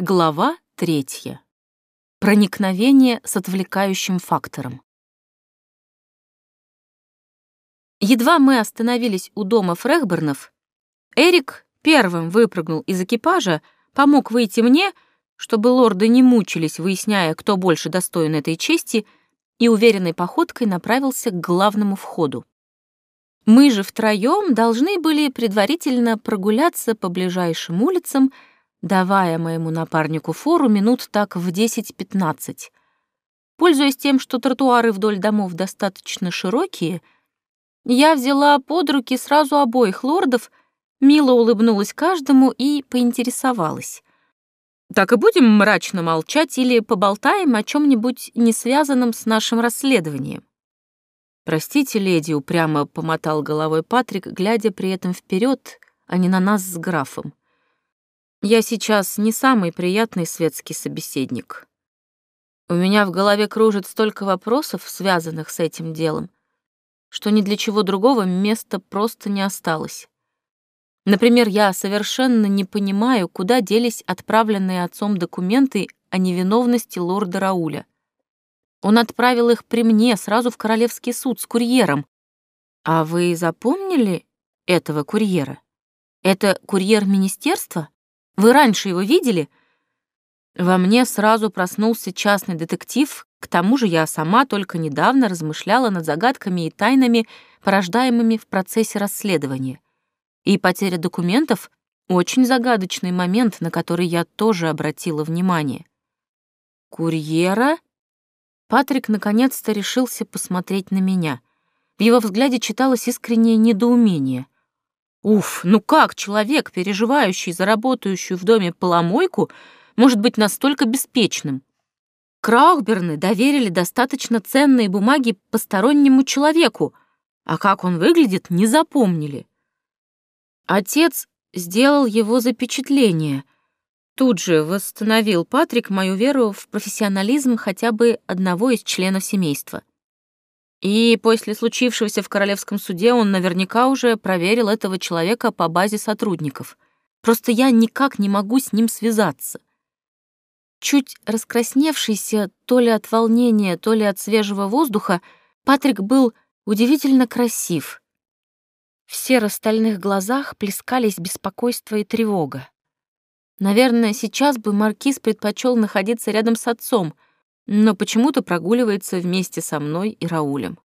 Глава третья. Проникновение с отвлекающим фактором. Едва мы остановились у дома Фрехбернов, Эрик первым выпрыгнул из экипажа, помог выйти мне, чтобы лорды не мучились, выясняя, кто больше достоин этой чести, и уверенной походкой направился к главному входу. Мы же втроем должны были предварительно прогуляться по ближайшим улицам, давая моему напарнику фору минут так в 10-15. Пользуясь тем, что тротуары вдоль домов достаточно широкие, я взяла под руки сразу обоих лордов, мило улыбнулась каждому и поинтересовалась. «Так и будем мрачно молчать или поболтаем о чем нибудь не связанном с нашим расследованием?» «Простите, леди», — упрямо помотал головой Патрик, глядя при этом вперед, а не на нас с графом. Я сейчас не самый приятный светский собеседник. У меня в голове кружит столько вопросов, связанных с этим делом, что ни для чего другого места просто не осталось. Например, я совершенно не понимаю, куда делись отправленные отцом документы о невиновности лорда Рауля. Он отправил их при мне сразу в Королевский суд с курьером. А вы запомнили этого курьера? Это курьер министерства? Вы раньше его видели? Во мне сразу проснулся частный детектив, к тому же я сама только недавно размышляла над загадками и тайнами, порождаемыми в процессе расследования. И потеря документов — очень загадочный момент, на который я тоже обратила внимание. «Курьера?» Патрик наконец-то решился посмотреть на меня. В его взгляде читалось искреннее недоумение — Уф, ну как человек, переживающий за работающую в доме поломойку, может быть настолько беспечным? Краухберны доверили достаточно ценные бумаги постороннему человеку, а как он выглядит, не запомнили. Отец сделал его запечатление. Тут же восстановил Патрик мою веру в профессионализм хотя бы одного из членов семейства. И после случившегося в Королевском суде он наверняка уже проверил этого человека по базе сотрудников. Просто я никак не могу с ним связаться. Чуть раскрасневшийся то ли от волнения, то ли от свежего воздуха, Патрик был удивительно красив. В серо-стальных глазах плескались беспокойство и тревога. Наверное, сейчас бы Маркиз предпочел находиться рядом с отцом — но почему-то прогуливается вместе со мной и Раулем.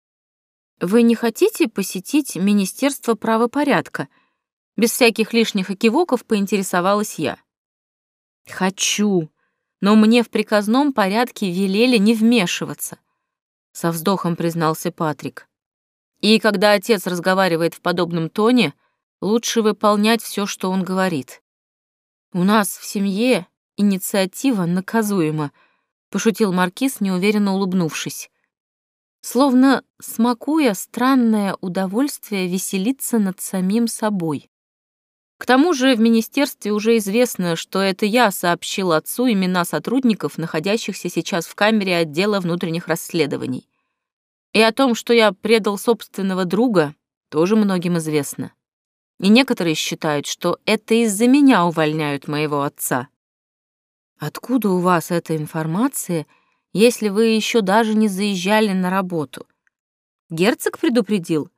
«Вы не хотите посетить Министерство правопорядка?» Без всяких лишних экивоков поинтересовалась я. «Хочу, но мне в приказном порядке велели не вмешиваться», со вздохом признался Патрик. «И когда отец разговаривает в подобном тоне, лучше выполнять все, что он говорит. У нас в семье инициатива наказуема», пошутил маркиз, неуверенно улыбнувшись. Словно смакуя странное удовольствие веселиться над самим собой. К тому же в министерстве уже известно, что это я сообщил отцу имена сотрудников, находящихся сейчас в камере отдела внутренних расследований. И о том, что я предал собственного друга, тоже многим известно. И некоторые считают, что это из-за меня увольняют моего отца. Откуда у вас эта информация, если вы еще даже не заезжали на работу? Герцог предупредил.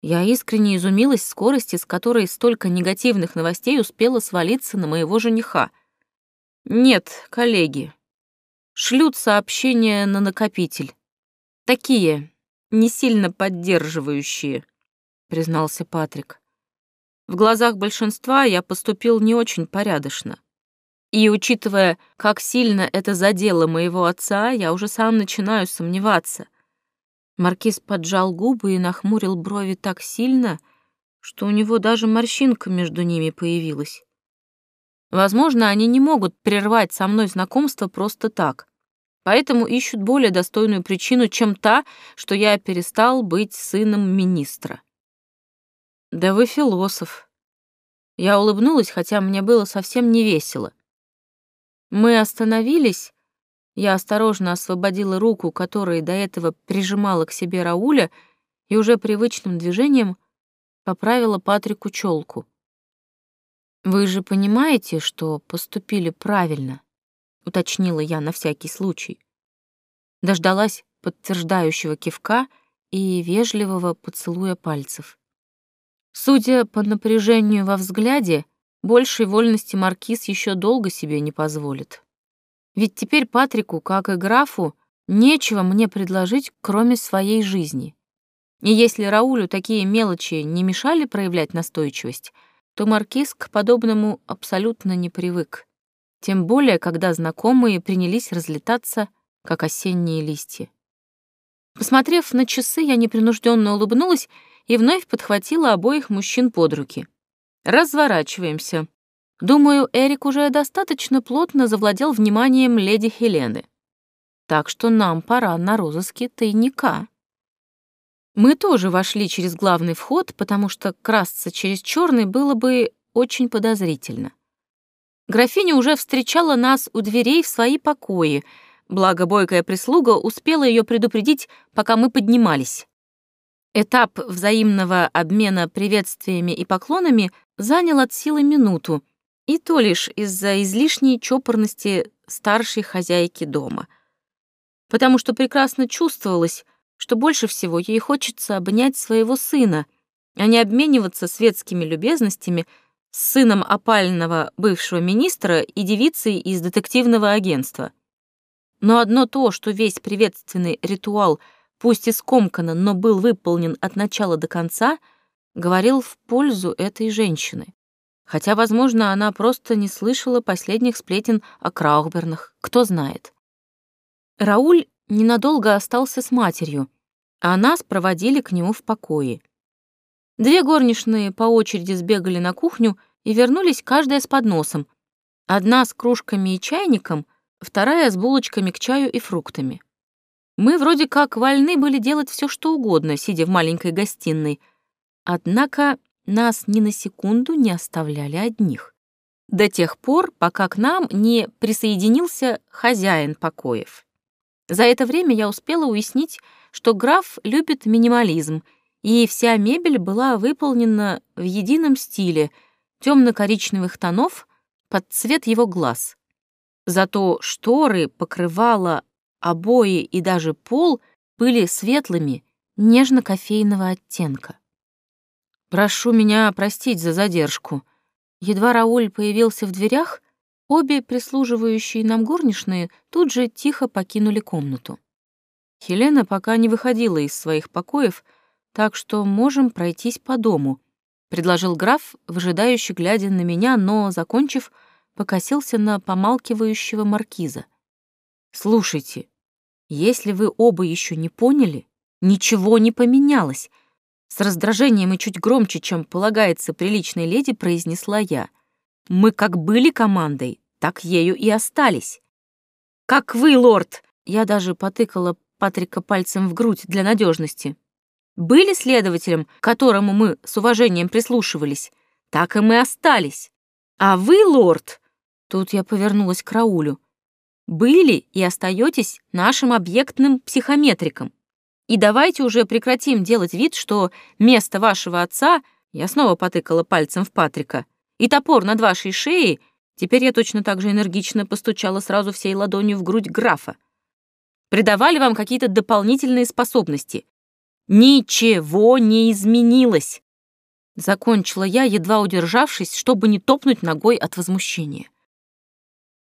Я искренне изумилась скорости, с которой столько негативных новостей успела свалиться на моего жениха. Нет, коллеги. Шлют сообщения на накопитель. Такие, не сильно поддерживающие, признался Патрик. В глазах большинства я поступил не очень порядочно. И учитывая, как сильно это задело моего отца, я уже сам начинаю сомневаться. Маркиз поджал губы и нахмурил брови так сильно, что у него даже морщинка между ними появилась. Возможно, они не могут прервать со мной знакомство просто так, поэтому ищут более достойную причину, чем та, что я перестал быть сыном министра. Да вы философ. Я улыбнулась, хотя мне было совсем не весело. Мы остановились. Я осторожно освободила руку, которая до этого прижимала к себе Рауля, и уже привычным движением поправила Патрику челку. Вы же понимаете, что поступили правильно, уточнила я на всякий случай. Дождалась подтверждающего кивка и вежливого поцелуя пальцев. Судя по напряжению во взгляде, большей вольности маркиз еще долго себе не позволит. Ведь теперь Патрику, как и графу, нечего мне предложить, кроме своей жизни. И если Раулю такие мелочи не мешали проявлять настойчивость, то маркиз к подобному абсолютно не привык. Тем более, когда знакомые принялись разлетаться, как осенние листья. Посмотрев на часы, я непринужденно улыбнулась и вновь подхватила обоих мужчин под руки. «Разворачиваемся. Думаю, Эрик уже достаточно плотно завладел вниманием леди Хелены. Так что нам пора на розыске тайника». Мы тоже вошли через главный вход, потому что красться через черный было бы очень подозрительно. Графиня уже встречала нас у дверей в свои покои, благо бойкая прислуга успела ее предупредить, пока мы поднимались. Этап взаимного обмена приветствиями и поклонами занял от силы минуту, и то лишь из-за излишней чопорности старшей хозяйки дома. Потому что прекрасно чувствовалось, что больше всего ей хочется обнять своего сына, а не обмениваться светскими любезностями с сыном опального бывшего министра и девицей из детективного агентства. Но одно то, что весь приветственный ритуал, пусть и скомканно, но был выполнен от начала до конца, говорил в пользу этой женщины. Хотя, возможно, она просто не слышала последних сплетен о Краухбернах, кто знает. Рауль ненадолго остался с матерью, а нас проводили к нему в покое. Две горничные по очереди сбегали на кухню и вернулись каждая с подносом. Одна с кружками и чайником, вторая с булочками к чаю и фруктами. Мы вроде как вольны были делать все, что угодно, сидя в маленькой гостиной. Однако нас ни на секунду не оставляли одних. До тех пор, пока к нам не присоединился хозяин покоев. За это время я успела уяснить, что граф любит минимализм, и вся мебель была выполнена в едином стиле темно-коричневых тонов под цвет его глаз. Зато шторы, покрывала, обои и даже пол были светлыми, нежно-кофейного оттенка. «Прошу меня простить за задержку». Едва Рауль появился в дверях, Обе прислуживающие нам горничные тут же тихо покинули комнату. Хелена пока не выходила из своих покоев, так что можем пройтись по дому, предложил граф, выжидающий глядя на меня, но, закончив, покосился на помалкивающего маркиза. Слушайте, если вы оба еще не поняли, ничего не поменялось. С раздражением и чуть громче, чем полагается приличной леди, произнесла я. Мы как были командой, так ею и остались. Как вы, лорд, я даже потыкала Патрика пальцем в грудь для надежности. Были следователем, которому мы с уважением прислушивались, так и мы остались. А вы, лорд, тут я повернулась к Раулю, были и остаетесь нашим объектным психометриком. И давайте уже прекратим делать вид, что место вашего отца, я снова потыкала пальцем в Патрика, и топор над вашей шеей, теперь я точно так же энергично постучала сразу всей ладонью в грудь графа, придавали вам какие-то дополнительные способности. Ничего не изменилось. Закончила я, едва удержавшись, чтобы не топнуть ногой от возмущения.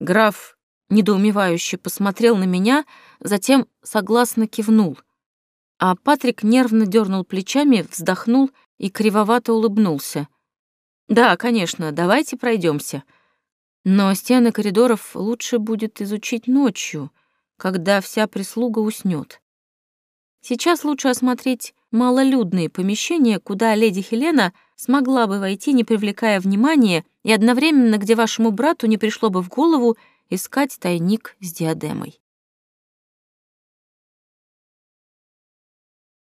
Граф недоумевающе посмотрел на меня, затем согласно кивнул. А Патрик нервно дернул плечами, вздохнул и кривовато улыбнулся. Да, конечно, давайте пройдемся. Но стены коридоров лучше будет изучить ночью, когда вся прислуга уснет. Сейчас лучше осмотреть малолюдные помещения, куда леди Хелена смогла бы войти, не привлекая внимания, и одновременно, где вашему брату не пришло бы в голову искать тайник с диадемой.